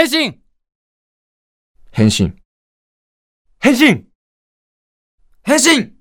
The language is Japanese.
変身。変身。変身。変身。